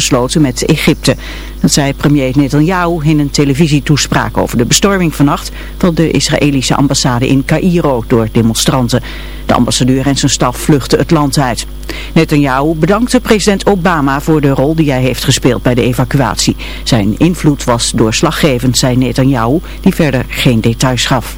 gesloten met Egypte. Dat zei premier Netanyahu in een televisietoespraak over de bestorming vannacht van de Israëlische ambassade in Cairo door demonstranten. De ambassadeur en zijn staf vluchten het land uit. Netanyahu bedankte president Obama voor de rol die hij heeft gespeeld bij de evacuatie. Zijn invloed was doorslaggevend, zei Netanyahu, die verder geen details gaf.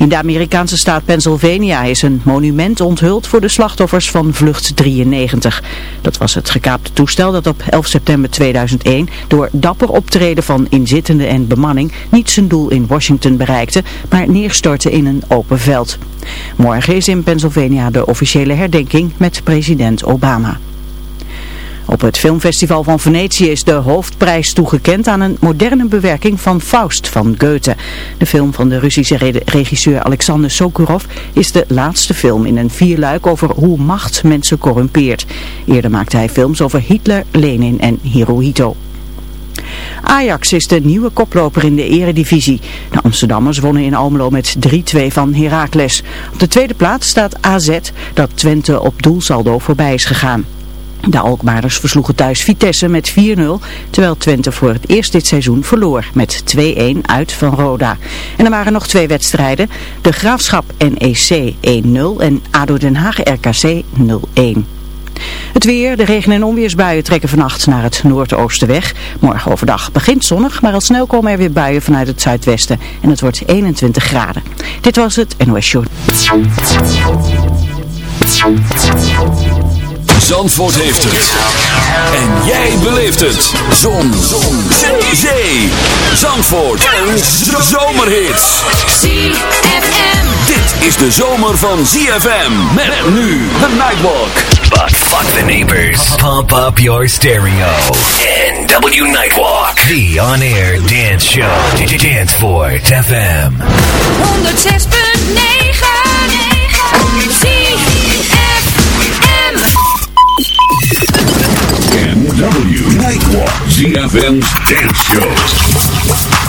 In de Amerikaanse staat Pennsylvania is een monument onthuld voor de slachtoffers van vlucht 93. Dat was het gekaapte toestel dat op 11 september 2001 door dapper optreden van inzittenden en bemanning niet zijn doel in Washington bereikte, maar neerstortte in een open veld. Morgen is in Pennsylvania de officiële herdenking met president Obama. Op het filmfestival van Venetië is de hoofdprijs toegekend aan een moderne bewerking van Faust van Goethe. De film van de Russische regisseur Alexander Sokurov is de laatste film in een vierluik over hoe macht mensen corrumpeert. Eerder maakte hij films over Hitler, Lenin en Hirohito. Ajax is de nieuwe koploper in de eredivisie. De Amsterdammers wonnen in Almelo met 3-2 van Heracles. Op de tweede plaats staat AZ, dat Twente op doelsaldo voorbij is gegaan. De Alkmaarders versloegen thuis Vitesse met 4-0, terwijl Twente voor het eerst dit seizoen verloor met 2-1 uit van Roda. En er waren nog twee wedstrijden, de Graafschap NEC 1-0 en ADO Den Haag RKC 0-1. Het weer, de regen- en onweersbuien trekken vannacht naar het noordoosten weg. Morgen overdag begint zonnig, maar al snel komen er weer buien vanuit het zuidwesten. En het wordt 21 graden. Dit was het NOS Short. Zandvoort heeft het. En jij beleeft het. Zon. Zon. Zee. Zandvoort. En zomerhits. ZFM. Dit is de zomer van ZFM. Met nu de Nightwalk. But fuck the neighbors. Pump up your stereo. NW Nightwalk. The on-air dance show. Danceport FM. 106.9 NW Nightwalk. ZFM's Dance Show.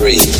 free.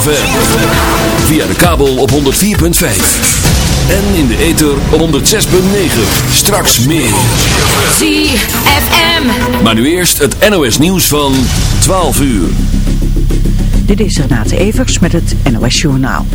ZFM. Via de kabel op 104.5. En in de ether op 106.9. Straks meer. ZFM. Maar nu eerst het NOS nieuws van 12 uur. Dit is Renate Evers met het NOS Journaal.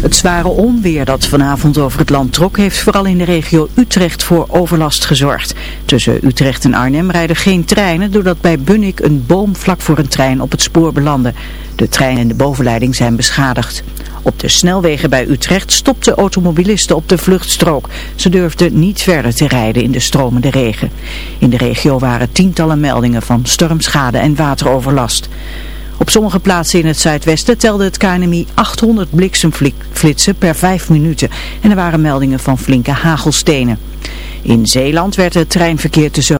Het zware onweer dat vanavond over het land trok heeft vooral in de regio Utrecht voor overlast gezorgd. Tussen Utrecht en Arnhem rijden geen treinen doordat bij Bunnik een boom vlak voor een trein op het spoor belandde. De trein en de bovenleiding zijn beschadigd. Op de snelwegen bij Utrecht stopten automobilisten op de vluchtstrook. Ze durfden niet verder te rijden in de stromende regen. In de regio waren tientallen meldingen van stormschade en wateroverlast. Op sommige plaatsen in het zuidwesten telde het KNMI 800 bliksemflitsen per 5 minuten en er waren meldingen van flinke hagelstenen. In Zeeland werd het treinverkeer tussen